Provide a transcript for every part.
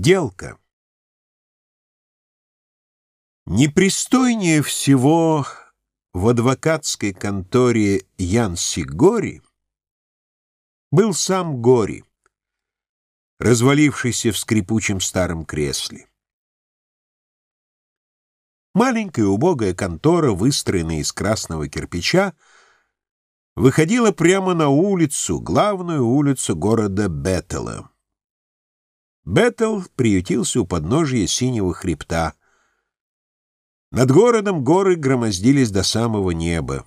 Сделка. Непристойнее всего в адвокатской конторе Янси Гори был сам Гори, развалившийся в скрипучем старом кресле. Маленькая убогая контора, выстроенная из красного кирпича, выходила прямо на улицу, главную улицу города Беттела. Беттел приютился у подножия синего хребта. Над городом горы громоздились до самого неба.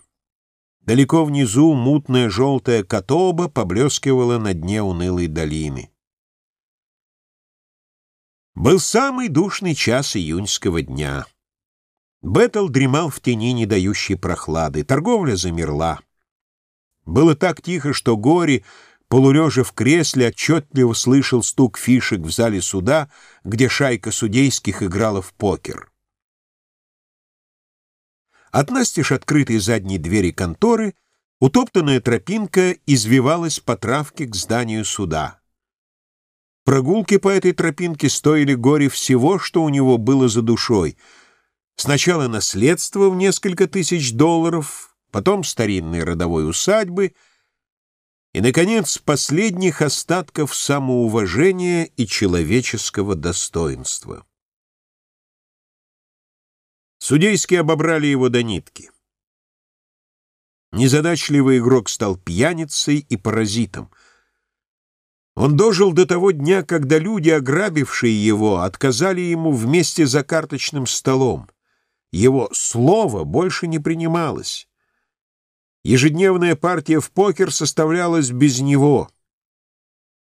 Далеко внизу мутная желтая котоба поблескивала на дне унылой долины. Был самый душный час июньского дня. Беттл дремал в тени, не дающей прохлады. Торговля замерла. Было так тихо, что Гори, полулежа в кресле, отчетливо слышал стук фишек в зале суда, где шайка судейских играла в покер. От настежь открытой задней двери конторы утоптанная тропинка извивалась по травке к зданию суда. Прогулки по этой тропинке стоили горе всего, что у него было за душой — Сначала наследство в несколько тысяч долларов, потом старинные родовой усадьбы и, наконец, последних остатков самоуважения и человеческого достоинства. Судейские обобрали его до нитки. Незадачливый игрок стал пьяницей и паразитом. Он дожил до того дня, когда люди, ограбившие его, отказали ему вместе за карточным столом. Его слово больше не принималось. Ежедневная партия в покер составлялась без него.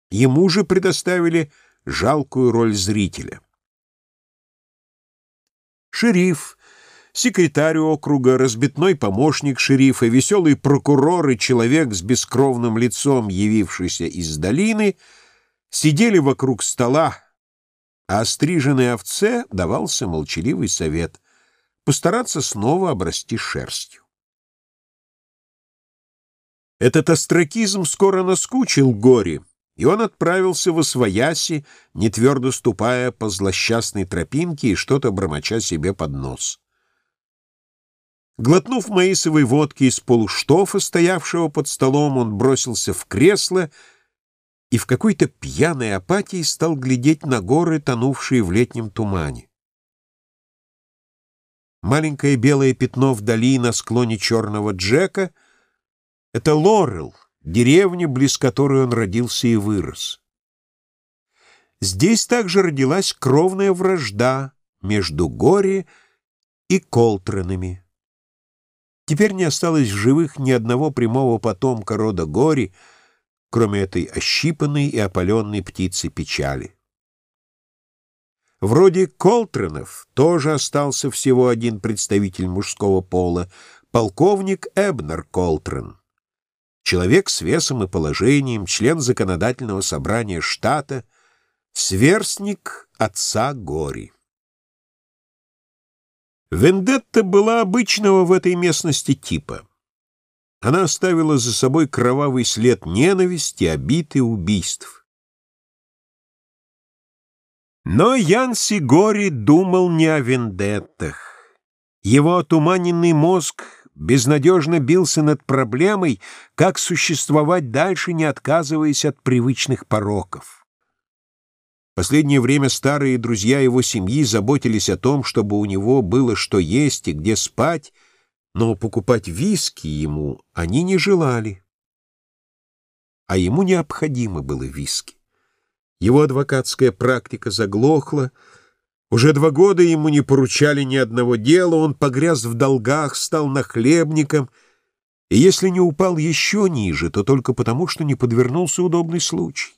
Ему же предоставили жалкую роль зрителя. Шериф, секретарь округа, разбитной помощник шерифа, веселый прокурор и человек с бескровным лицом, явившийся из долины, сидели вокруг стола, а стриженной овце давался молчаливый совет — постараться снова обрасти шерстью. Этот остракизм скоро наскучил горе, и он отправился в Освояси, не твердо ступая по злосчастной тропинке и что-то бормоча себе под нос. Глотнув маисовой водки из полуштофа, стоявшего под столом, он бросился в кресло и в какой-то пьяной апатии стал глядеть на горы, тонувшие в летнем тумане. Маленькое белое пятно вдали на склоне черного Джека — это Лорел, деревня, близ которой он родился и вырос. Здесь также родилась кровная вражда между Гори и Колтронами. Теперь не осталось в живых ни одного прямого потомка рода Гори, кроме этой ощипанной и опаленной птицы печали. Вроде Колтренов тоже остался всего один представитель мужского пола, полковник Эбнер Колтрен. Человек с весом и положением, член законодательного собрания штата, сверстник отца Гори. Вендетта была обычного в этой местности типа. Она оставила за собой кровавый след ненависти, обид и убийств. Но Ян Сигори думал не о вендеттах. Его отуманенный мозг безнадежно бился над проблемой, как существовать дальше, не отказываясь от привычных пороков. Последнее время старые друзья его семьи заботились о том, чтобы у него было что есть и где спать, но покупать виски ему они не желали. А ему необходимо было виски. Его адвокатская практика заглохла. Уже два года ему не поручали ни одного дела, он погряз в долгах, стал нахлебником, и если не упал еще ниже, то только потому, что не подвернулся удобный случай.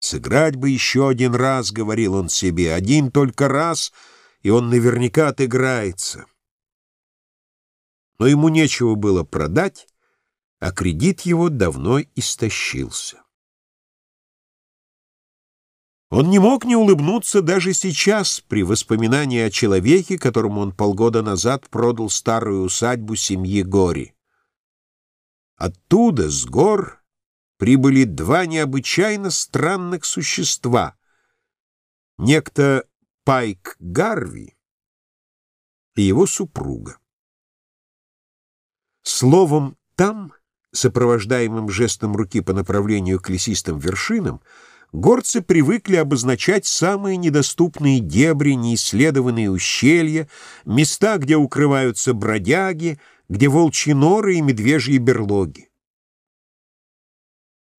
«Сыграть бы еще один раз», — говорил он себе, — «один только раз, и он наверняка отыграется». Но ему нечего было продать, а кредит его давно истощился. Он не мог не улыбнуться даже сейчас при воспоминании о человеке, которому он полгода назад продал старую усадьбу семьи Гори. Оттуда, с гор, прибыли два необычайно странных существа, некто Пайк Гарви и его супруга. Словом «там», сопровождаемым жестом руки по направлению к лесистым вершинам, горцы привыкли обозначать самые недоступные дебри, неисследованные ущелья, места, где укрываются бродяги, где волчьи норы и медвежьи берлоги.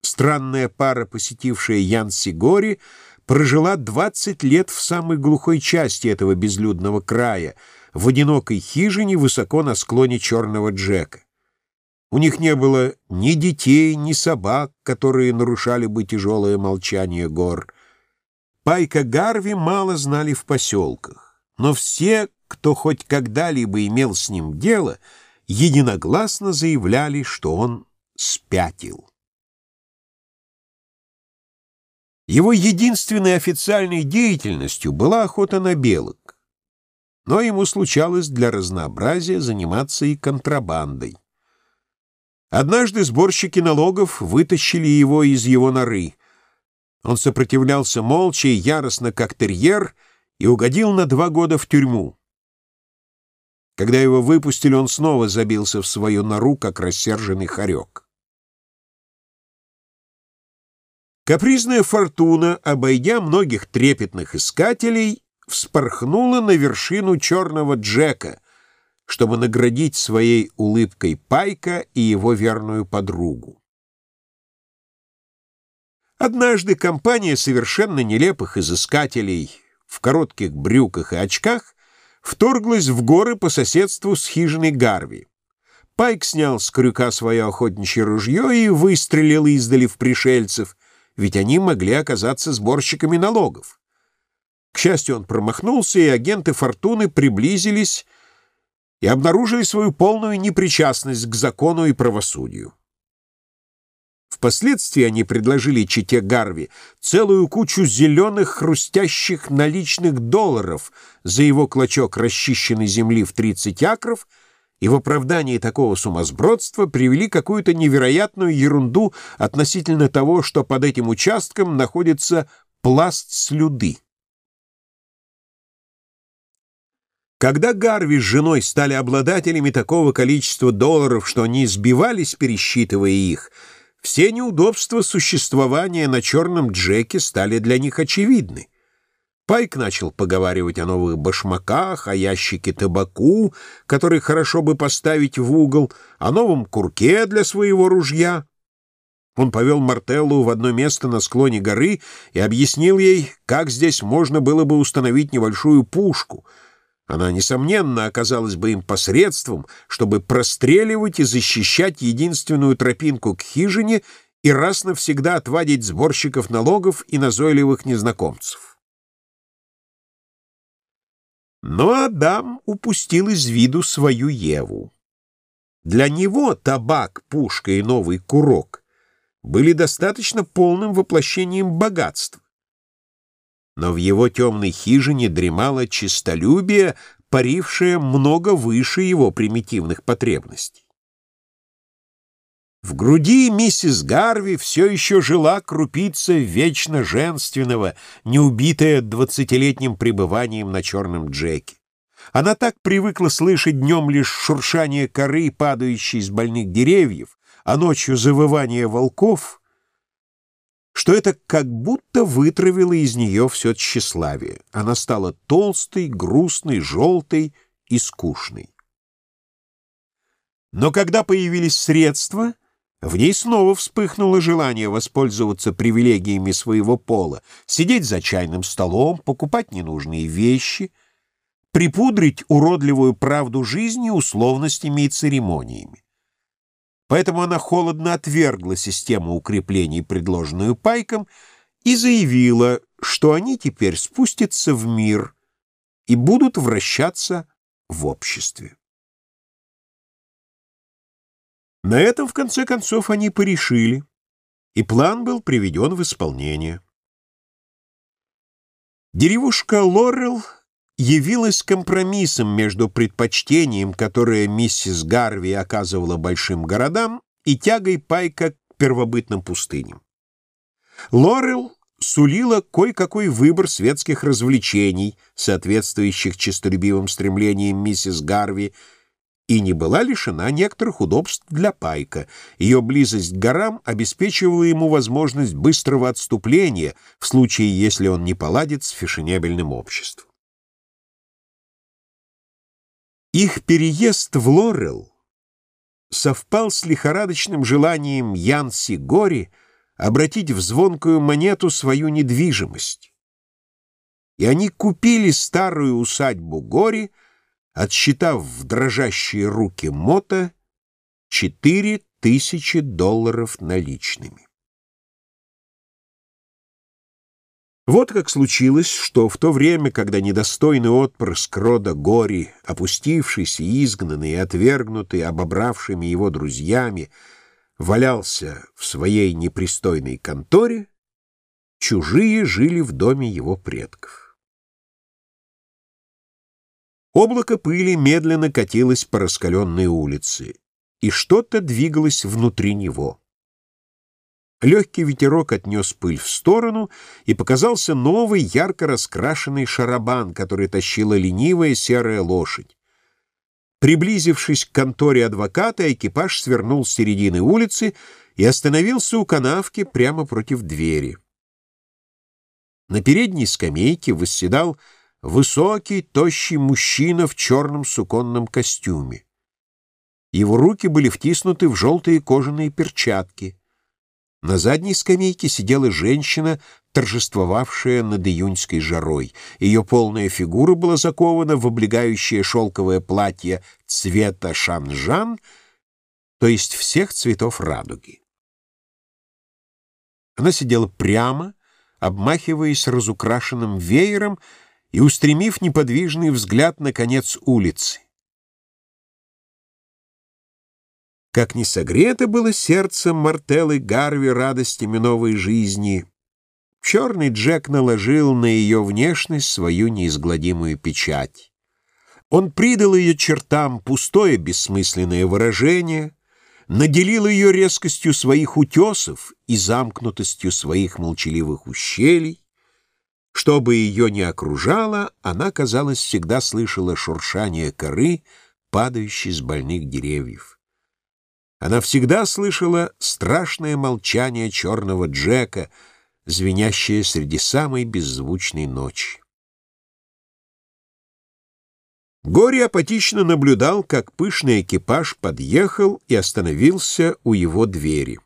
Странная пара, посетившая Янси-Гори, прожила 20 лет в самой глухой части этого безлюдного края, в одинокой хижине высоко на склоне Черного Джека. У них не было ни детей, ни собак, которые нарушали бы тяжелое молчание гор. Пайка Гарви мало знали в поселках, но все, кто хоть когда-либо имел с ним дело, единогласно заявляли, что он спятил. Его единственной официальной деятельностью была охота на белок, но ему случалось для разнообразия заниматься и контрабандой. Однажды сборщики налогов вытащили его из его норы. Он сопротивлялся молча и яростно, как терьер, и угодил на два года в тюрьму. Когда его выпустили, он снова забился в свою нору, как рассерженный хорек. Капризная фортуна, обойдя многих трепетных искателей, вспорхнула на вершину черного Джека, чтобы наградить своей улыбкой Пайка и его верную подругу. Однажды компания совершенно нелепых изыскателей в коротких брюках и очках вторглась в горы по соседству с хижиной Гарви. Пайк снял с крюка свое охотничье ружье и выстрелил издали в пришельцев — ведь они могли оказаться сборщиками налогов. К счастью, он промахнулся, и агенты «Фортуны» приблизились и обнаружили свою полную непричастность к закону и правосудию. Впоследствии они предложили чите Гарви целую кучу зеленых хрустящих наличных долларов за его клочок расчищенной земли в 30 акров — и в оправдании такого сумасбродства привели какую-то невероятную ерунду относительно того, что под этим участком находится пласт слюды. Когда Гарви с женой стали обладателями такого количества долларов, что они сбивались, пересчитывая их, все неудобства существования на черном Джеке стали для них очевидны. Пайк начал поговаривать о новых башмаках, о ящике табаку, который хорошо бы поставить в угол, о новом курке для своего ружья. Он повел Мартеллу в одно место на склоне горы и объяснил ей, как здесь можно было бы установить небольшую пушку. Она, несомненно, оказалась бы им посредством, чтобы простреливать и защищать единственную тропинку к хижине и раз навсегда отвадить сборщиков налогов и назойливых незнакомцев. Но Адам упустил из виду свою Еву. Для него табак, пушка и новый курок были достаточно полным воплощением богатства. Но в его темной хижине дремало чистолюбие, парившее много выше его примитивных потребностей. В груди миссис Гарви все еще жила крупица вечно женственного, не убитая двадцатилетним пребыванием на черном Джеке. Она так привыкла слышать днем лишь шуршание коры, падающей из больных деревьев, а ночью завывание волков, что это как будто вытравило из нее все тщеславие. Она стала толстой, грустной, желтой и скучной. Но когда появились средства — в ней снова вспыхнуло желание воспользоваться привилегиями своего пола, сидеть за чайным столом, покупать ненужные вещи, припудрить уродливую правду жизни условностями и церемониями. Поэтому она холодно отвергла систему укреплений, предложенную Пайком, и заявила, что они теперь спустятся в мир и будут вращаться в обществе. На этом, в конце концов, они порешили, и план был приведен в исполнение. Деревушка Лорел явилась компромиссом между предпочтением, которое миссис Гарви оказывала большим городам, и тягой Пайка к первобытным пустыням. Лорел сулила кое-какой выбор светских развлечений, соответствующих честолюбивым стремлениям миссис Гарви, и не была лишена некоторых удобств для Пайка. Ее близость к горам обеспечивала ему возможность быстрого отступления в случае, если он не поладит с фешенебельным обществом. Их переезд в Лорел совпал с лихорадочным желанием Янси Гори обратить в звонкую монету свою недвижимость. И они купили старую усадьбу Гори, отсчитав в дрожащие руки Мота четыре тысячи долларов наличными. Вот как случилось, что в то время, когда недостойный отпрыск рода Гори, опустившийся, изгнанный и отвергнутый обобравшими его друзьями, валялся в своей непристойной конторе, чужие жили в доме его предков. Облако пыли медленно катилось по раскаленной улице, и что-то двигалось внутри него. Легкий ветерок отнес пыль в сторону, и показался новый ярко раскрашенный шарабан, который тащила ленивая серая лошадь. Приблизившись к конторе адвоката, экипаж свернул с середины улицы и остановился у канавки прямо против двери. На передней скамейке восседал высокий, тощий мужчина в черном суконном костюме. Его руки были втиснуты в желтые кожаные перчатки — на задней скамейке сидела женщина, торжествовавшая над июньской жарой. Ее полная фигура была закована в облегающее шелковое платье цвета шанжан, то есть всех цветов радуги. Она сидела прямо, обмахиваясь разукрашенным веером и устремив неподвижный взгляд на конец улицы. Как не согрето было сердце Мартеллы Гарви радостями новой жизни, черный Джек наложил на ее внешность свою неизгладимую печать. Он придал ее чертам пустое бессмысленное выражение, наделил ее резкостью своих утесов и замкнутостью своих молчаливых ущелий. Что бы ее ни окружало, она, казалось, всегда слышала шуршание коры, падающей с больных деревьев. Она всегда слышала страшное молчание черного Джека, звенящее среди самой беззвучной ночи. Горе апатично наблюдал, как пышный экипаж подъехал и остановился у его двери.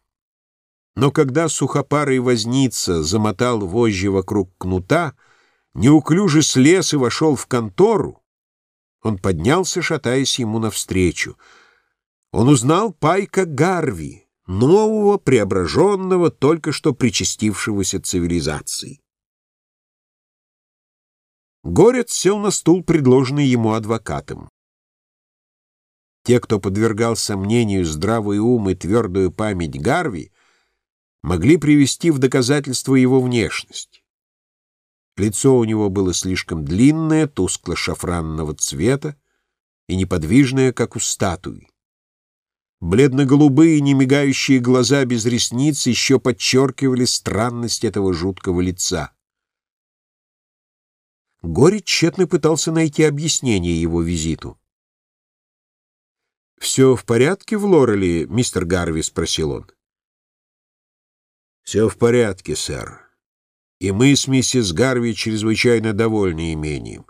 Но когда сухопарый возница замотал вожжи вокруг кнута, неуклюже слез и вошел в контору, он поднялся, шатаясь ему навстречу — он узнал Пайка Гарви, нового, преображенного, только что причастившегося цивилизации. Горец сел на стул, предложенный ему адвокатом. Те, кто подвергал сомнению здравый ум и твердую память Гарви, могли привести в доказательство его внешность. Лицо у него было слишком длинное, тускло-шафранного цвета и неподвижное, как у статуи. Бледно-голубые, немигающие глаза без ресниц еще подчеркивали странность этого жуткого лица. Горич тщетно пытался найти объяснение его визиту. «Все в порядке в Лореле, мистер Гарви?» — спросил он. «Все в порядке, сэр. И мы с миссис Гарви чрезвычайно довольны имением.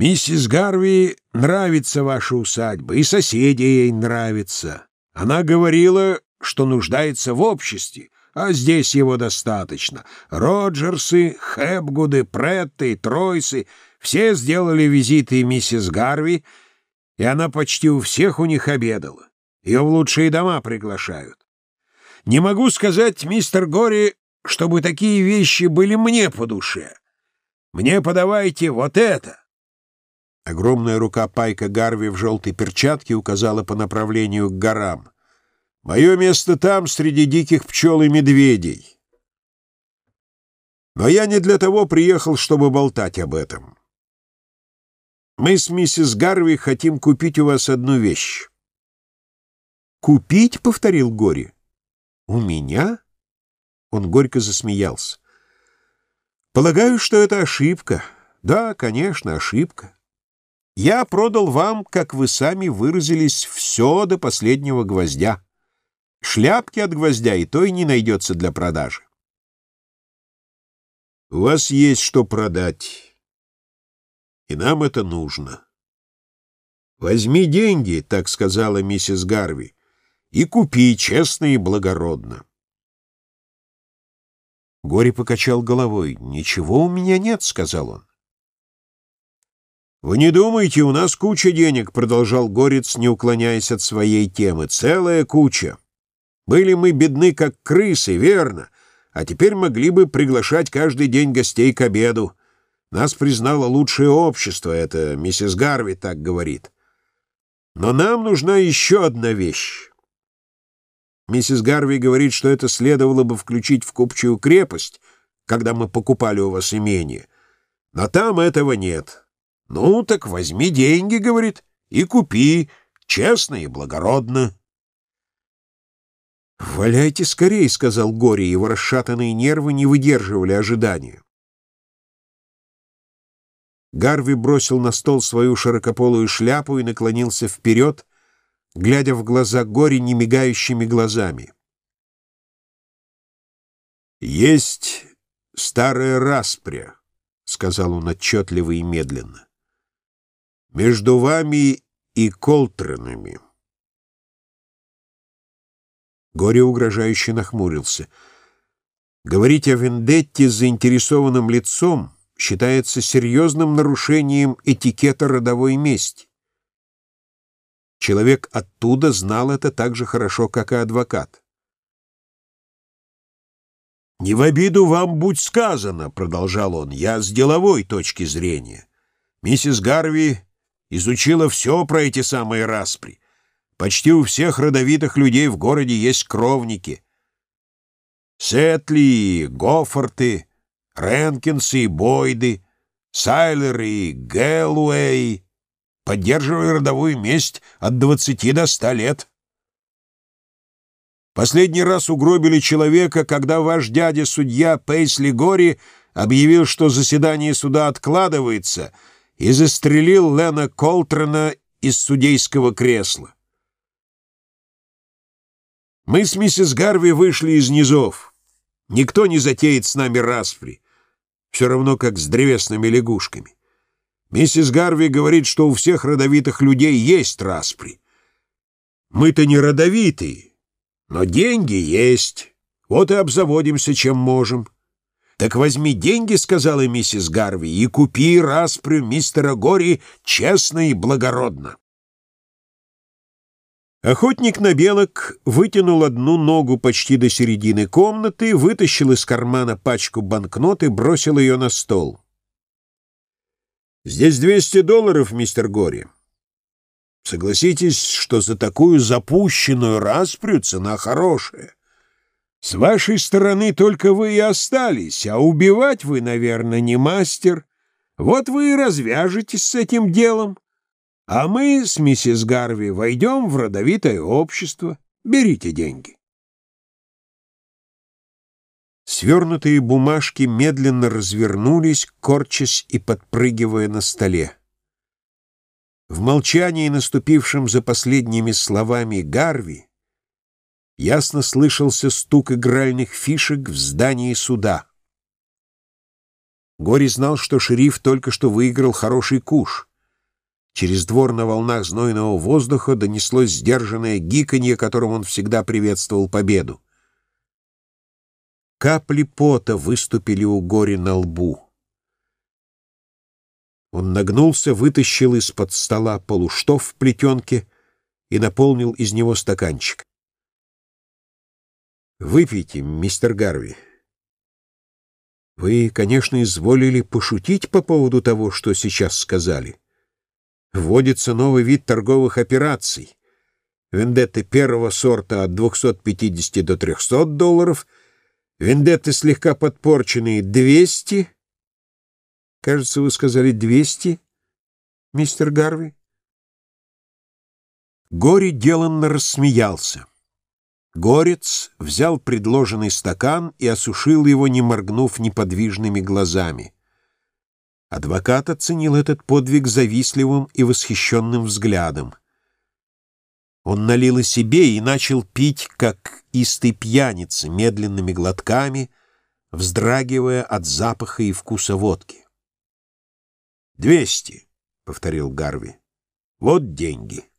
Миссис Гарви нравится ваша усадьба, и соседи ей нравятся. Она говорила, что нуждается в обществе, а здесь его достаточно. Роджерсы, Хэбгуды, Претты, Тройсы — все сделали визиты миссис Гарви, и она почти у всех у них обедала. Ее в лучшие дома приглашают. Не могу сказать, мистер Гори, чтобы такие вещи были мне по душе. Мне подавайте вот это. Огромная рука Пайка Гарви в желтой перчатке указала по направлению к горам. «Мое место там, среди диких пчел и медведей. Но я не для того приехал, чтобы болтать об этом. Мы с миссис Гарви хотим купить у вас одну вещь». «Купить?» — повторил Гори. «У меня?» Он горько засмеялся. Полагаю, что это ошибка. Да, конечно, ошибка. Я продал вам, как вы сами выразились, все до последнего гвоздя. Шляпки от гвоздя и той не найдется для продажи. У вас есть что продать, и нам это нужно. Возьми деньги, так сказала миссис Гарви, и купи честно и благородно. Горе покачал головой. «Ничего у меня нет», — сказал он. «Вы не думайте, у нас куча денег», — продолжал Горец, не уклоняясь от своей темы. «Целая куча. Были мы бедны, как крысы, верно, а теперь могли бы приглашать каждый день гостей к обеду. Нас признало лучшее общество, это миссис Гарви так говорит. Но нам нужна еще одна вещь. Миссис Гарви говорит, что это следовало бы включить в купчую крепость, когда мы покупали у вас имение. Но там этого нет. Ну, так возьми деньги, говорит, и купи, честно и благородно. «Валяйте скорей», — сказал Горе, его расшатанные нервы не выдерживали ожидания. Гарви бросил на стол свою широкополую шляпу и наклонился вперед, глядя в глаза горе немигающими глазами. «Есть старая распря», — сказал он отчетливо и медленно, — «между вами и Колтронами». Горе угрожающе нахмурился. Говорить о вендетте с заинтересованным лицом считается серьезным нарушением этикета родовой мести. Человек оттуда знал это так же хорошо, как и адвокат. «Не в обиду вам будь сказано», — продолжал он, — «я с деловой точки зрения. Миссис Гарви изучила все про эти самые распри. Почти у всех родовитых людей в городе есть кровники. Сетли, Гофорты, Ренкинсы и Бойды, Сайлеры и Гэллуэй, поддерживая родовую месть от двадцати до ста лет. Последний раз угробили человека, когда ваш дядя-судья Пейсли Гори объявил, что заседание суда откладывается, и застрелил Лена Колтрона из судейского кресла. Мы с миссис Гарви вышли из низов. Никто не затеет с нами распри, все равно как с древесными лягушками. Миссис Гарви говорит, что у всех родовитых людей есть распри. Мы-то не родовитые, но деньги есть. Вот и обзаводимся, чем можем. Так возьми деньги, — сказала миссис Гарви, — и купи распрю мистера Гори честно и благородно. Охотник на белок вытянул одну ногу почти до середины комнаты, вытащил из кармана пачку банкнот и бросил ее на стол. Здесь 200 долларов, мистер Гори. Согласитесь, что за такую запущенную распрю цена хорошая. С вашей стороны только вы и остались, а убивать вы, наверное, не мастер. Вот вы и развяжетесь с этим делом. А мы с миссис Гарви войдем в родовитое общество. Берите деньги. Свернутые бумажки медленно развернулись, корчась и подпрыгивая на столе. В молчании, наступившем за последними словами Гарви, ясно слышался стук игральных фишек в здании суда. Гори знал, что шериф только что выиграл хороший куш. Через двор на волнах знойного воздуха донеслось сдержанное гиканье, которым он всегда приветствовал победу. Капли пота выступили у Гори на лбу. Он нагнулся, вытащил из-под стола полуштов в плетенке и наполнил из него стаканчик. «Выпейте, мистер Гарви. Вы, конечно, изволили пошутить по поводу того, что сейчас сказали. Вводится новый вид торговых операций. Вендетты первого сорта от 250 до 300 долларов — Вендетты слегка подпорченные — двести. Кажется, вы сказали двести, мистер Гарви. Гори деланно рассмеялся. Горец взял предложенный стакан и осушил его, не моргнув неподвижными глазами. Адвокат оценил этот подвиг завистливым и восхищенным взглядом. Он налил и себе и начал пить, как истый пьяница, медленными глотками, вздрагивая от запаха и вкуса водки. «Двести», — повторил Гарви. «Вот деньги».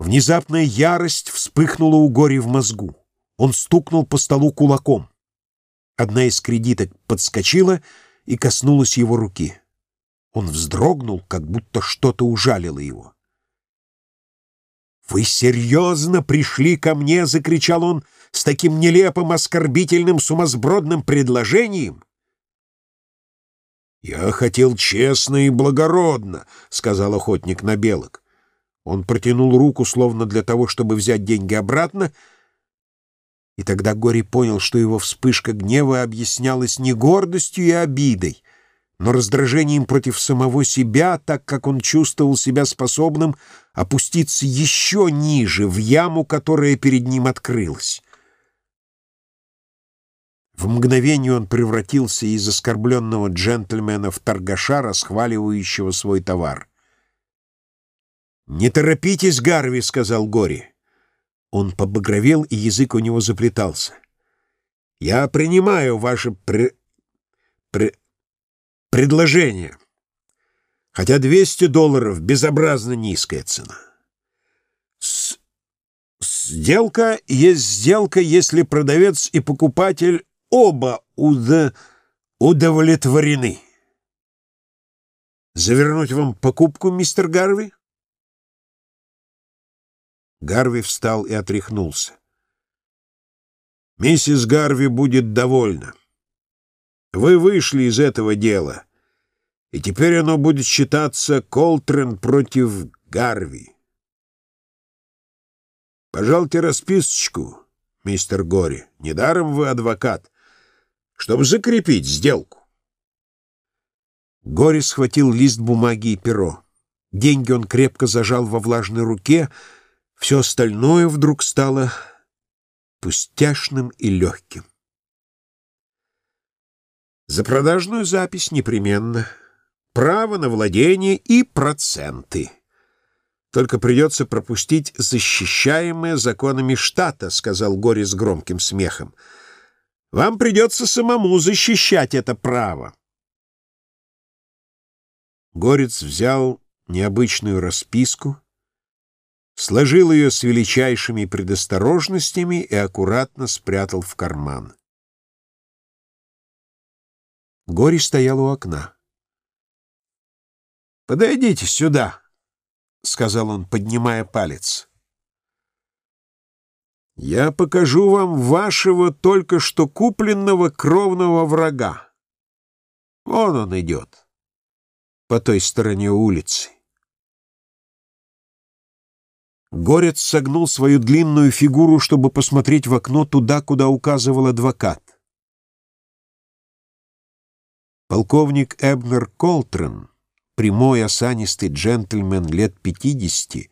Внезапная ярость вспыхнула у Гори в мозгу. Он стукнул по столу кулаком. Одна из кредиток подскочила и коснулась его руки. Он вздрогнул, как будто что-то ужалило его. «Вы серьезно пришли ко мне?» — закричал он с таким нелепым, оскорбительным, сумасбродным предложением. «Я хотел честно и благородно», — сказал охотник на белок. Он протянул руку, словно для того, чтобы взять деньги обратно, и тогда Гори понял, что его вспышка гнева объяснялась не гордостью и обидой, но раздражением против самого себя, так как он чувствовал себя способным опуститься еще ниже, в яму, которая перед ним открылась. В мгновение он превратился из оскорбленного джентльмена в торгаша, расхваливающего свой товар. «Не торопитесь, Гарви», — сказал Гори. Он побагровел, и язык у него заплетался. «Я принимаю ваше пре... пре... предложение, хотя 200 долларов — безобразно низкая цена. С... Сделка есть сделка, если продавец и покупатель оба уд... удовлетворены. Завернуть вам покупку, мистер Гарви?» Гарви встал и отряхнулся. «Миссис Гарви будет довольна. Вы вышли из этого дела, и теперь оно будет считаться Колтрен против Гарви. Пожалуйте расписочку, мистер Гори, недаром вы адвокат, чтобы закрепить сделку». Гори схватил лист бумаги и перо. Деньги он крепко зажал во влажной руке, все остальное вдруг стало пустяшным и легким. За продажную запись непременно. Право на владение и проценты. Только придется пропустить защищаемое законами штата, сказал Гори с громким смехом. Вам придется самому защищать это право. Горец взял необычную расписку, сложил ее с величайшими предосторожностями и аккуратно спрятал в карман. Гори стоял у окна. «Подойдите сюда», — сказал он, поднимая палец. «Я покажу вам вашего только что купленного кровного врага. Вон он идет, по той стороне улицы». Горец согнул свою длинную фигуру, чтобы посмотреть в окно туда, куда указывал адвокат. Полковник Эбнер Колтрен, прямой осанистый джентльмен лет пятидесяти,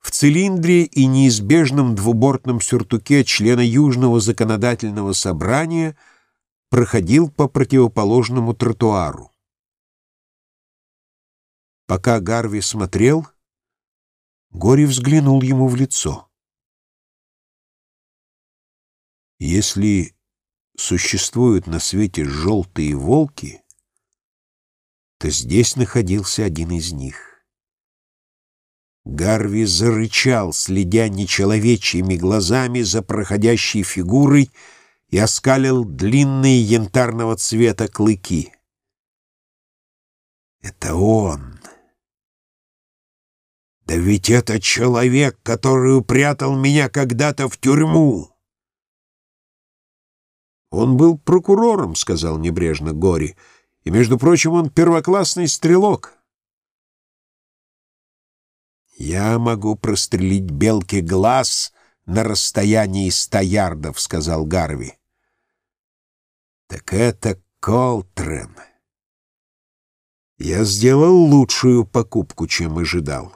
в цилиндре и неизбежном двубортном сюртуке члена Южного законодательного собрания проходил по противоположному тротуару. Пока Гарви смотрел, Гори взглянул ему в лицо. Если существуют на свете желтые волки, то здесь находился один из них. Гарви зарычал, следя нечеловечьими глазами за проходящей фигурой, и оскалил длинные янтарного цвета клыки. «Это он!» Да ведь это человек, который упрятал меня когда-то в тюрьму. Он был прокурором, сказал небрежно Гори, и, между прочим, он первоклассный стрелок. Я могу прострелить белке глаз на расстоянии ста ярдов, сказал Гарви. Так это Колтрен. Я сделал лучшую покупку, чем ожидал.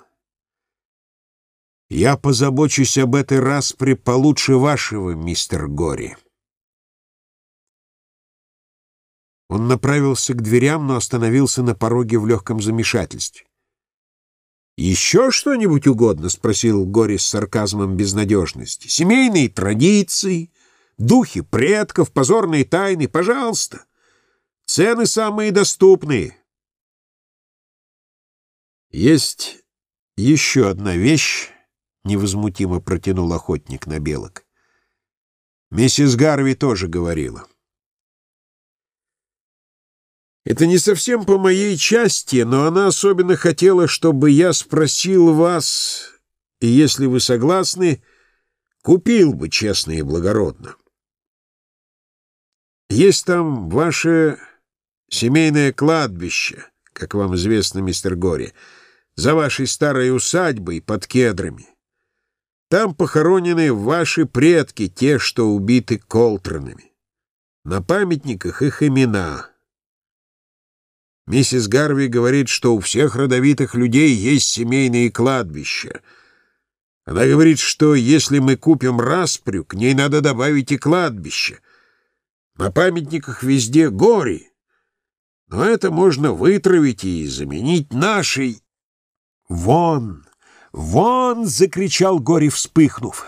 Я позабочусь об этой распре получше вашего, мистер Гори. Он направился к дверям, но остановился на пороге в легком замешательстве. «Еще что-нибудь угодно?» — спросил Гори с сарказмом безнадежности. «Семейные традиции, духи предков, позорные тайны. Пожалуйста. Цены самые доступные». «Есть еще одна вещь», — невозмутимо протянул охотник на белок. Миссис Гарви тоже говорила. Это не совсем по моей части, но она особенно хотела, чтобы я спросил вас, и если вы согласны, купил бы честно и благородно. Есть там ваше семейное кладбище, как вам известно, мистер Гори, за вашей старой усадьбой под кедрами. Там похоронены ваши предки, те, что убиты Колтронами. На памятниках их имена — Миссис Гарви говорит, что у всех родовитых людей есть семейные кладбища. Она говорит, что если мы купим распрю, к ней надо добавить и кладбище. На памятниках везде гори, но это можно вытравить и заменить нашей. «Вон! Вон!» — закричал Гори, вспыхнув.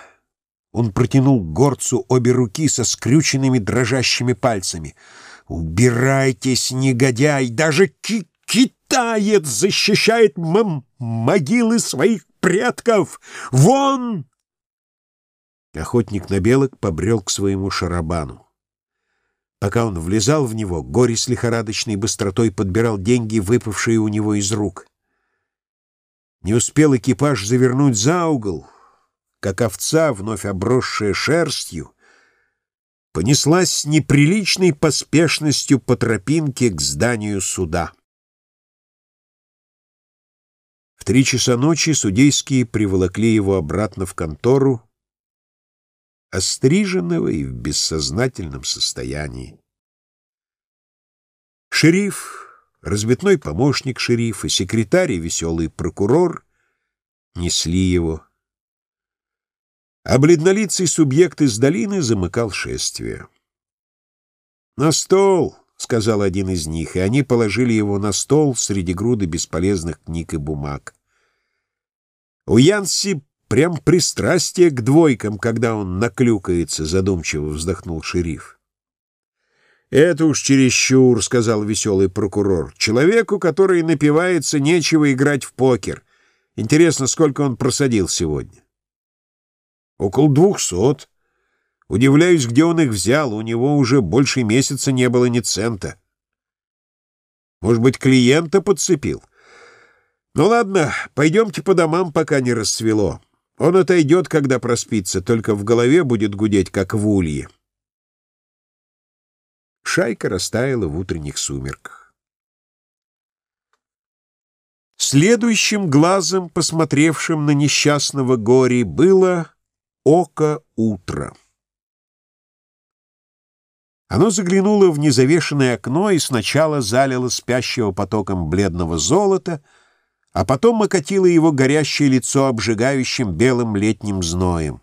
Он протянул горцу обе руки со скрюченными дрожащими пальцами — Убирайтесь, негодяй! Даже ки китаец защищает м могилы своих предков! Вон!» Охотник на белок побрел к своему шарабану. Пока он влезал в него, горе с лихорадочной быстротой подбирал деньги, выпавшие у него из рук. Не успел экипаж завернуть за угол, как овца, вновь обросшая шерстью, понеслась с неприличной поспешностью по тропинке к зданию суда. В три часа ночи судейские приволокли его обратно в контору, остриженного и в бессознательном состоянии. Шериф, разбитной помощник шерифа, секретарь и веселый прокурор несли его а бледнолицый субъект из долины замыкал шествие. «На стол!» — сказал один из них, и они положили его на стол среди груды бесполезных книг и бумаг. У Янси прям пристрастие к двойкам, когда он наклюкается, задумчиво вздохнул шериф. «Это уж чересчур», — сказал веселый прокурор. «Человеку, который напивается, нечего играть в покер. Интересно, сколько он просадил сегодня?» Около двухсот. Удивляюсь, где он их взял. У него уже больше месяца не было ни цента. Может быть, клиента подцепил? Ну ладно, пойдемте по домам, пока не расцвело. Он отойдет, когда проспится, только в голове будет гудеть, как в улье. Шайка растаяла в утренних сумерках. Следующим глазом, посмотревшим на несчастного Гори, было Око утра. Оно заглянуло в незавешенное окно и сначала залило спящего потоком бледного золота, а потом окатило его горящее лицо обжигающим белым летним зноем.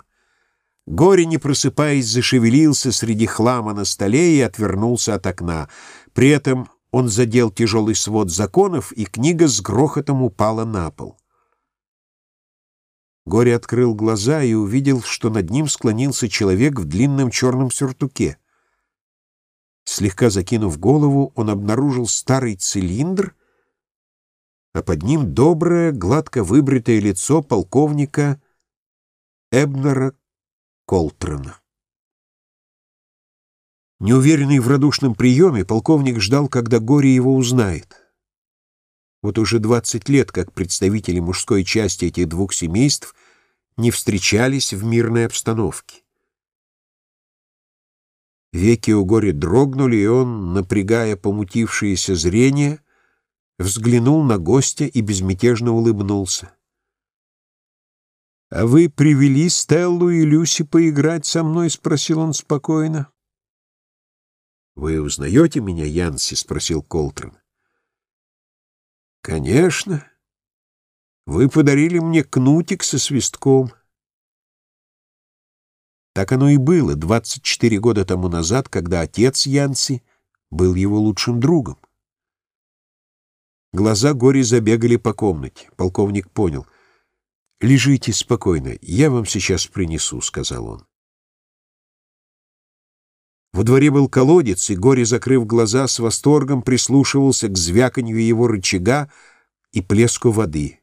Горе, не просыпаясь, зашевелился среди хлама на столе и отвернулся от окна. При этом он задел тяжелый свод законов, и книга с грохотом упала на пол. Горе открыл глаза и увидел, что над ним склонился человек в длинном черном сюртуке. Слегка закинув голову, он обнаружил старый цилиндр, а под ним доброе, гладко выбритое лицо полковника Эбнера Колтрона. Неуверенный в радушном приеме, полковник ждал, когда горе его узнает. Вот уже двадцать лет, как представители мужской части этих двух семейств не встречались в мирной обстановке. Веки у Гори дрогнули, и он, напрягая помутившееся зрение, взглянул на гостя и безмятежно улыбнулся. «А вы привели Стеллу и Люси поиграть со мной?» — спросил он спокойно. «Вы узнаете меня, Янси?» — спросил Колтрон. «Конечно. Вы подарили мне кнутик со свистком. Так оно и было 24 года тому назад, когда отец Янси был его лучшим другом. Глаза Гори забегали по комнате. Полковник понял. «Лежите спокойно, я вам сейчас принесу», — сказал он. Во дворе был колодец, и Гори, закрыв глаза, с восторгом прислушивался к звяканью его рычага и плеску воды.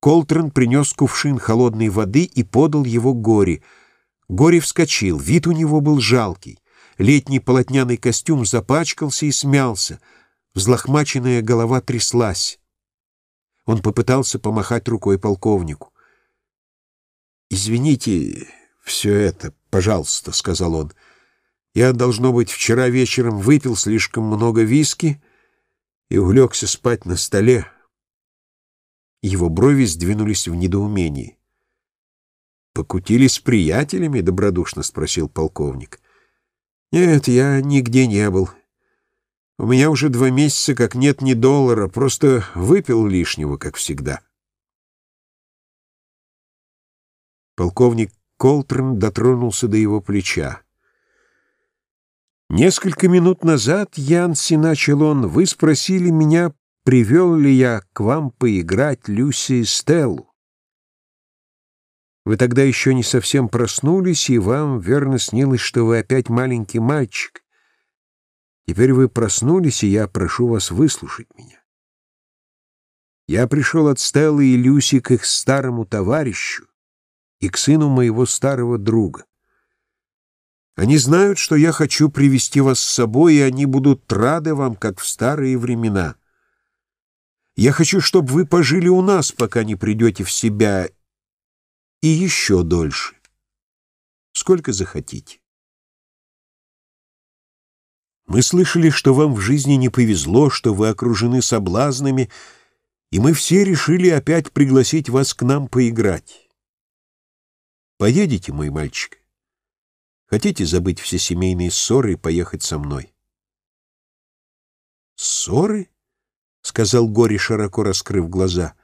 Колтрон принес кувшин холодной воды и подал его Гори — Гори вскочил, вид у него был жалкий. Летний полотняный костюм запачкался и смялся. Взлохмаченная голова тряслась. Он попытался помахать рукой полковнику. «Извините все это, пожалуйста», — сказал он. «Я, должно быть, вчера вечером выпил слишком много виски и улегся спать на столе». Его брови сдвинулись в недоумении. «Покутили с приятелями?» — добродушно спросил полковник. «Нет, я нигде не был. У меня уже два месяца как нет ни доллара, просто выпил лишнего, как всегда». Полковник Колтрон дотронулся до его плеча. «Несколько минут назад, Янси, — начал он, — вы спросили меня, привел ли я к вам поиграть Люси и Стеллу. Вы тогда еще не совсем проснулись, и вам верно снилось, что вы опять маленький мальчик. Теперь вы проснулись, и я прошу вас выслушать меня. Я пришел от Стеллы и Люси к их старому товарищу и к сыну моего старого друга. Они знают, что я хочу привести вас с собой, и они будут рады вам, как в старые времена. Я хочу, чтобы вы пожили у нас, пока не придете в себя, и еще дольше. Сколько захотите. Мы слышали, что вам в жизни не повезло, что вы окружены соблазнами, и мы все решили опять пригласить вас к нам поиграть. Поедете, мой мальчик? Хотите забыть все семейные ссоры и поехать со мной? «Ссоры?» — сказал Гори, широко раскрыв глаза —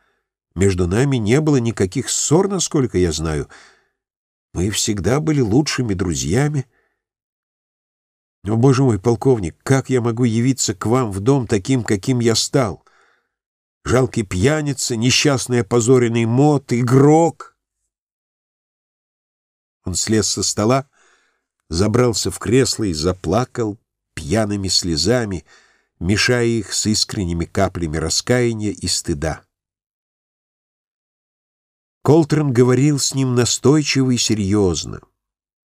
между нами не было никаких ссор, насколько я знаю. Мы всегда были лучшими друзьями. О, боже мой, полковник, как я могу явиться к вам в дом таким, каким я стал? Жалкий пьяница, несчастный опозоренный мод, игрок. Он слез со стола, забрался в кресло и заплакал пьяными слезами, мешая их с искренними каплями раскаяния и стыда. Колтран говорил с ним настойчиво и серьезно.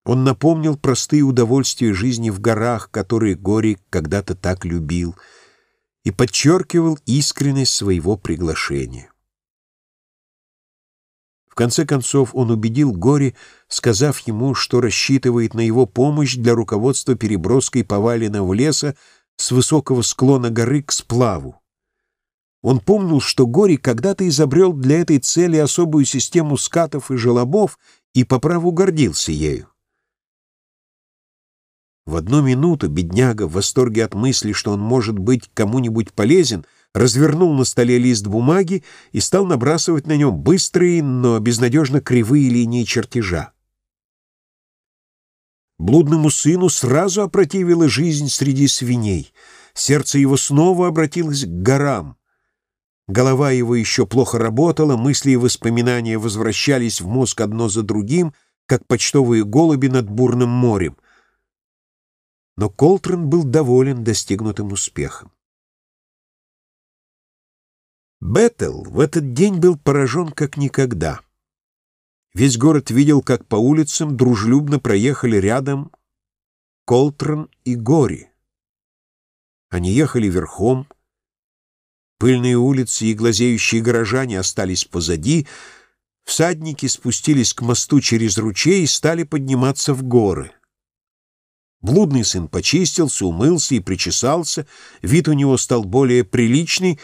Он напомнил простые удовольствия жизни в горах, которые Гори когда-то так любил, и подчеркивал искренность своего приглашения. В конце концов он убедил Гори, сказав ему, что рассчитывает на его помощь для руководства переброской поваленного леса с высокого склона горы к сплаву. Он помнил, что Гори когда-то изобрел для этой цели особую систему скатов и желобов и по праву гордился ею. В одну минуту бедняга, в восторге от мысли, что он может быть кому-нибудь полезен, развернул на столе лист бумаги и стал набрасывать на нем быстрые, но безнадежно кривые линии чертежа. Блудному сыну сразу опротивила жизнь среди свиней. Сердце его снова обратилось к горам. Голова его еще плохо работала, мысли и воспоминания возвращались в мозг одно за другим, как почтовые голуби над бурным морем. Но Колтрон был доволен достигнутым успехом. Беттел в этот день был поражен как никогда. Весь город видел, как по улицам дружелюбно проехали рядом Колтрон и Гори. Они ехали верхом, Пыльные улицы и глазеющие горожане остались позади, всадники спустились к мосту через ручей и стали подниматься в горы. Блудный сын почистился, умылся и причесался, вид у него стал более приличный,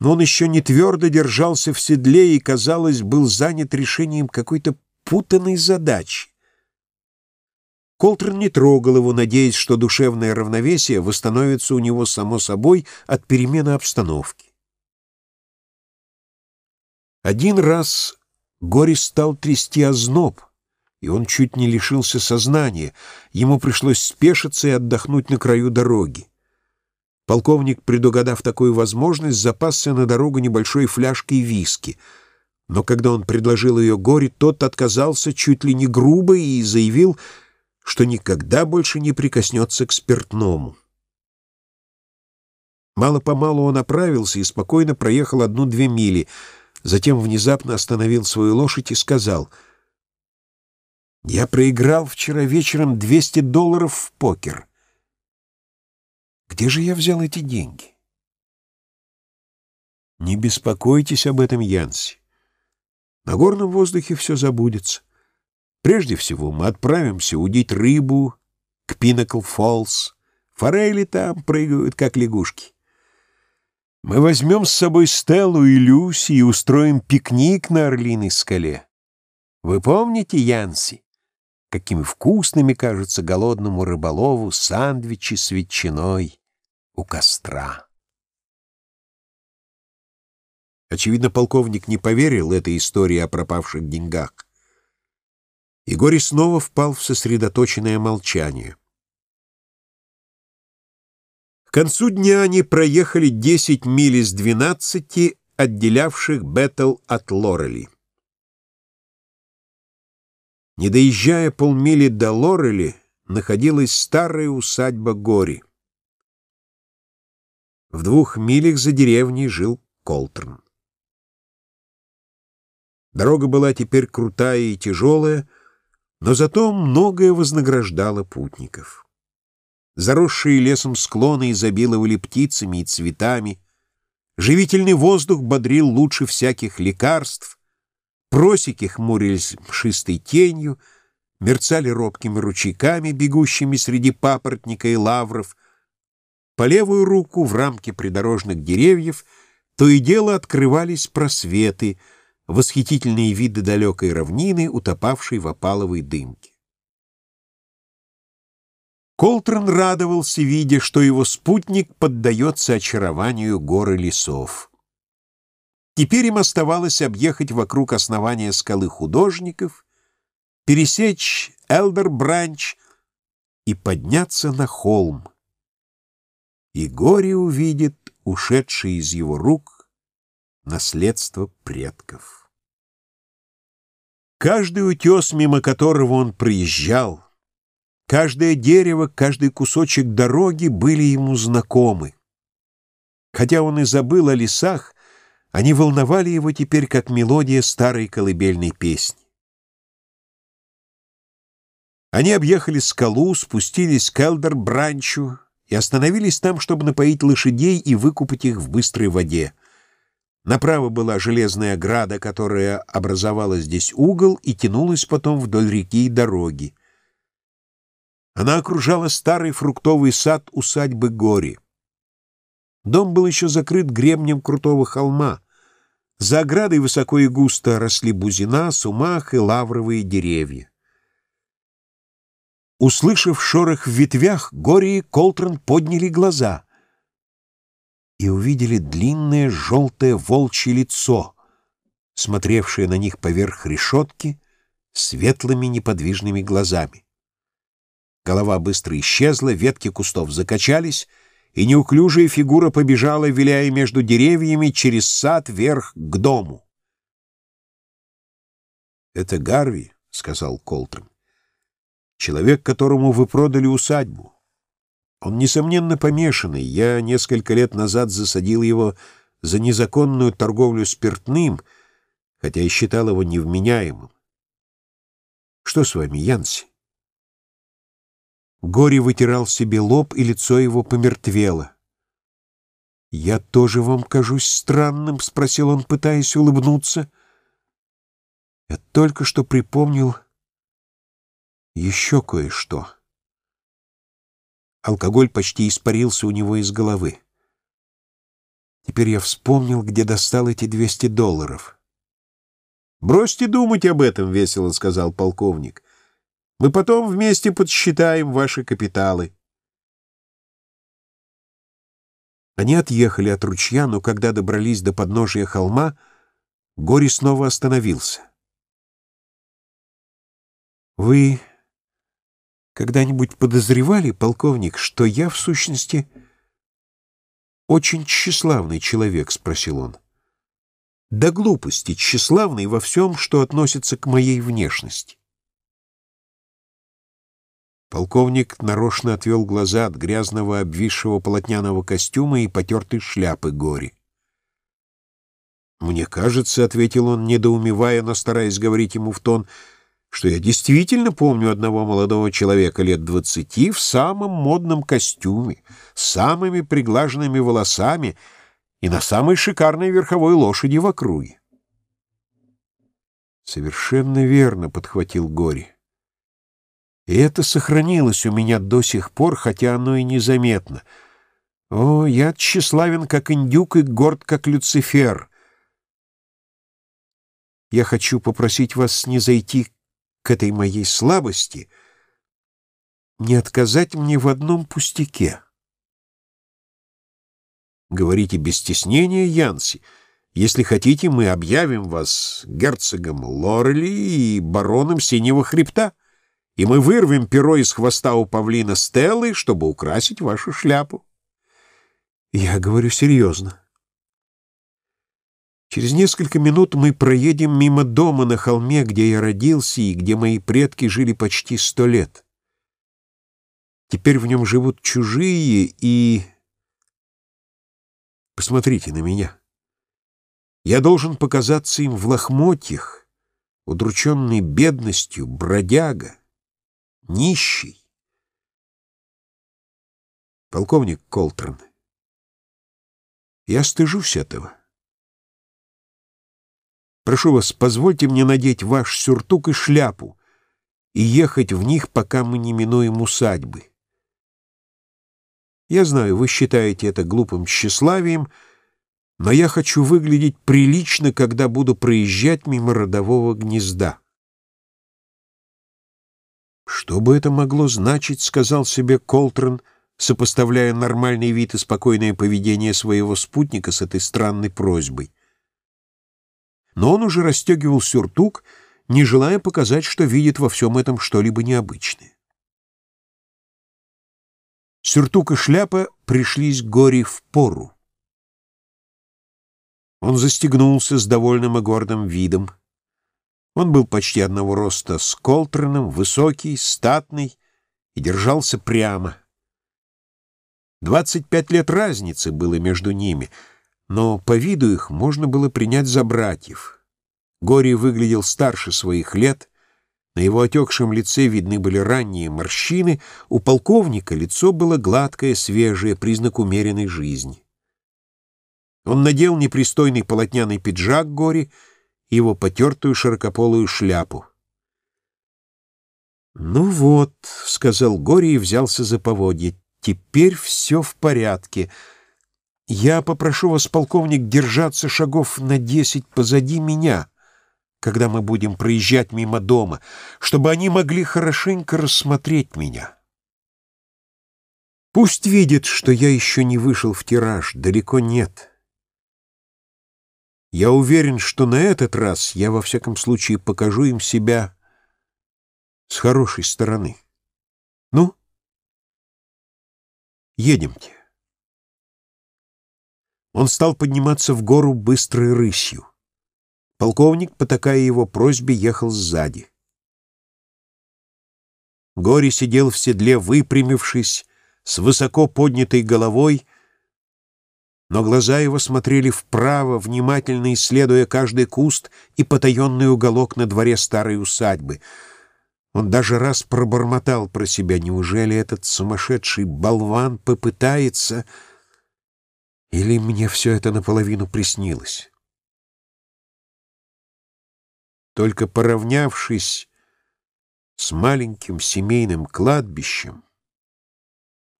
но он еще не твердо держался в седле и, казалось, был занят решением какой-то путанной задачи. Колтрон не трогал его, надеясь, что душевное равновесие восстановится у него само собой от перемены обстановки. Один раз горе стал трясти озноб, и он чуть не лишился сознания. Ему пришлось спешиться и отдохнуть на краю дороги. Полковник, предугадав такую возможность, запасся на дорогу небольшой фляжкой виски. Но когда он предложил ее горе, тот отказался чуть ли не грубо и заявил, что никогда больше не прикоснется к спиртному. Мало-помалу он оправился и спокойно проехал одну-две мили — Затем внезапно остановил свою лошадь и сказал, «Я проиграл вчера вечером 200 долларов в покер. Где же я взял эти деньги?» «Не беспокойтесь об этом, Янси. На горном воздухе все забудется. Прежде всего мы отправимся удить рыбу к Пинакл Фоллс. Форели там прыгают, как лягушки. Мы возьмем с собой Стеллу и Люси и устроим пикник на Орлиной скале. Вы помните, Янси, какими вкусными кажутся голодному рыболову сандвичи с ветчиной у костра? Очевидно, полковник не поверил этой истории о пропавших деньгах. И горе снова впал в сосредоточенное молчание. К концу дня они проехали 10 миль из 12, отделявших Беттл от Лорели. Не доезжая полмили до Лорели, находилась старая усадьба Гори. В двух милях за деревней жил Колтерн. Дорога была теперь крутая и тяжелая, но зато многое вознаграждало путников. Заросшие лесом склоны изобиловали птицами и цветами. Живительный воздух бодрил лучше всяких лекарств. Просеки хмурились мшистой тенью, мерцали робкими ручейками, бегущими среди папоротника и лавров. По левую руку в рамке придорожных деревьев то и дело открывались просветы, восхитительные виды далекой равнины, утопавшей в опаловой дымке. Колтрон радовался, видя, что его спутник поддается очарованию горы лесов. Теперь им оставалось объехать вокруг основания скалы художников, пересечь Элдер-Бранч и подняться на холм. И горе увидит ушедшее из его рук наследство предков. Каждый утес, мимо которого он проезжал, Каждое дерево, каждый кусочек дороги были ему знакомы. Хотя он и забыл о лесах, они волновали его теперь, как мелодия старой колыбельной песни. Они объехали скалу, спустились к Элдер-Бранчу и остановились там, чтобы напоить лошадей и выкупать их в быстрой воде. Направо была железная ограда, которая образовала здесь угол и тянулась потом вдоль реки и дороги. Она окружала старый фруктовый сад усадьбы Гори. Дом был еще закрыт гребнем крутого холма. За оградой высоко и густо росли бузина, сумах и лавровые деревья. Услышав шорох в ветвях, Гори и Колтрон подняли глаза и увидели длинное желтое волчье лицо, смотревшее на них поверх решетки светлыми неподвижными глазами. Голова быстро исчезла, ветки кустов закачались, и неуклюжая фигура побежала, виляя между деревьями, через сад вверх к дому. «Это Гарви», — сказал Колтрон. «Человек, которому вы продали усадьбу. Он, несомненно, помешанный. Я несколько лет назад засадил его за незаконную торговлю спиртным, хотя и считал его невменяемым. Что с вами, Янси?» Горе вытирал себе лоб, и лицо его помертвело. «Я тоже вам кажусь странным?» — спросил он, пытаясь улыбнуться. «Я только что припомнил еще кое-что». Алкоголь почти испарился у него из головы. Теперь я вспомнил, где достал эти двести долларов. «Бросьте думать об этом», — весело сказал полковник. Мы потом вместе подсчитаем ваши капиталы. Они отъехали от ручья, но когда добрались до подножия холма, Гори снова остановился. «Вы когда-нибудь подозревали, полковник, что я, в сущности, очень тщеславный человек?» — спросил он. «До глупости тщеславный во всем, что относится к моей внешности». Полковник нарочно отвел глаза от грязного обвисшего полотняного костюма и потертой шляпы гори. «Мне кажется», — ответил он, недоумевая, но стараясь говорить ему в тон, «что я действительно помню одного молодого человека лет двадцати в самом модном костюме, с самыми приглаженными волосами и на самой шикарной верховой лошади в округе». «Совершенно верно», — подхватил Гори. И это сохранилось у меня до сих пор, хотя оно и незаметно. О, я тщеславен, как индюк, и горд, как Люцифер. Я хочу попросить вас не зайти к этой моей слабости, не отказать мне в одном пустяке. Говорите без стеснения, Янси. Если хотите, мы объявим вас герцогом Лорели и бароном Синего Хребта и мы вырвем перо из хвоста у павлина Стеллы, чтобы украсить вашу шляпу. Я говорю серьезно. Через несколько минут мы проедем мимо дома на холме, где я родился и где мои предки жили почти сто лет. Теперь в нем живут чужие, и... Посмотрите на меня. Я должен показаться им в лохмотьях, удрученный бедностью, бродяга нищий. Полковник Колтрон, я стыжусь этого. Прошу вас, позвольте мне надеть ваш сюртук и шляпу и ехать в них, пока мы не минуем усадьбы. Я знаю, вы считаете это глупым тщеславием, но я хочу выглядеть прилично, когда буду проезжать мимо родового гнезда. «Что бы это могло значить?» — сказал себе Колтрон, сопоставляя нормальный вид и спокойное поведение своего спутника с этой странной просьбой. Но он уже расстегивал сюртук, не желая показать, что видит во всем этом что-либо необычное. Сюртук и шляпа пришлись горе в пору. Он застегнулся с довольным и гордым видом. Он был почти одного роста с Колтроном, высокий, статный и держался прямо. Двадцать пять лет разницы было между ними, но по виду их можно было принять за братьев. Гори выглядел старше своих лет, на его отекшем лице видны были ранние морщины, у полковника лицо было гладкое, свежее, признак умеренной жизни. Он надел непристойный полотняный пиджак Гори — его потертую широкополую шляпу. «Ну вот», — сказал Гори и взялся за поводье, — «теперь все в порядке. Я попрошу вас, полковник, держаться шагов на десять позади меня, когда мы будем проезжать мимо дома, чтобы они могли хорошенько рассмотреть меня». Пусть видят, что я еще не вышел в тираж, далеко нет. Я уверен, что на этот раз я во всяком случае покажу им себя с хорошей стороны. Ну, едемте. Он стал подниматься в гору быстрой рысью. Полковник, потакая его просьбе, ехал сзади. Гори сидел в седле, выпрямившись, с высоко поднятой головой, но глаза его смотрели вправо, внимательно исследуя каждый куст и потаенный уголок на дворе старой усадьбы. Он даже раз пробормотал про себя, неужели этот сумасшедший болван попытается... Или мне все это наполовину приснилось? Только поравнявшись с маленьким семейным кладбищем,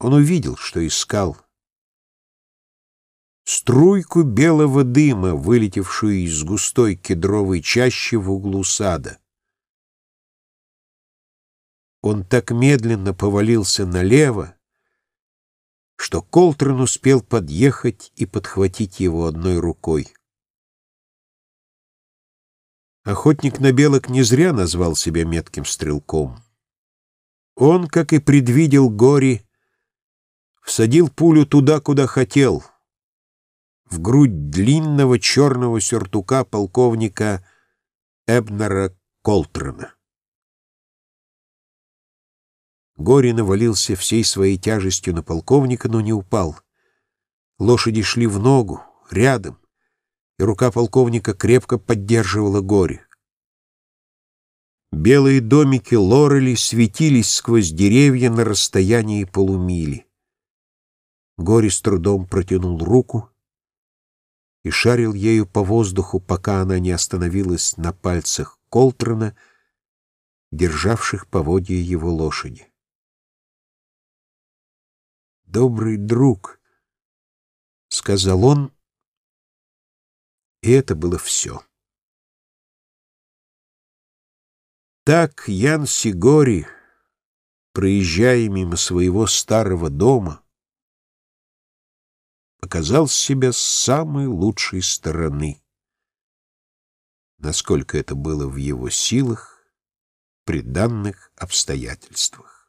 он увидел, что искал — струйку белого дыма, вылетевшую из густой кедровой чащи в углу сада. Он так медленно повалился налево, что Колтрон успел подъехать и подхватить его одной рукой. Охотник на белок не зря назвал себя метким стрелком. Он, как и предвидел Гори, всадил пулю туда, куда хотел, в грудь длинного черного сюртука полковника Эбнера Колтрона. Гори навалился всей своей тяжестью на полковника, но не упал. Лошади шли в ногу, рядом, и рука полковника крепко поддерживала Гори. Белые домики Лорели светились сквозь деревья на расстоянии полумили. Гори с трудом протянул руку и шарил ею по воздуху, пока она не остановилась на пальцах Колтрона, державших поводья его лошади. «Добрый друг», — сказал он, и это было все. Так Ян Сигори, проезжая мимо своего старого дома, показал себя с самой лучшей стороны, насколько это было в его силах при данных обстоятельствах.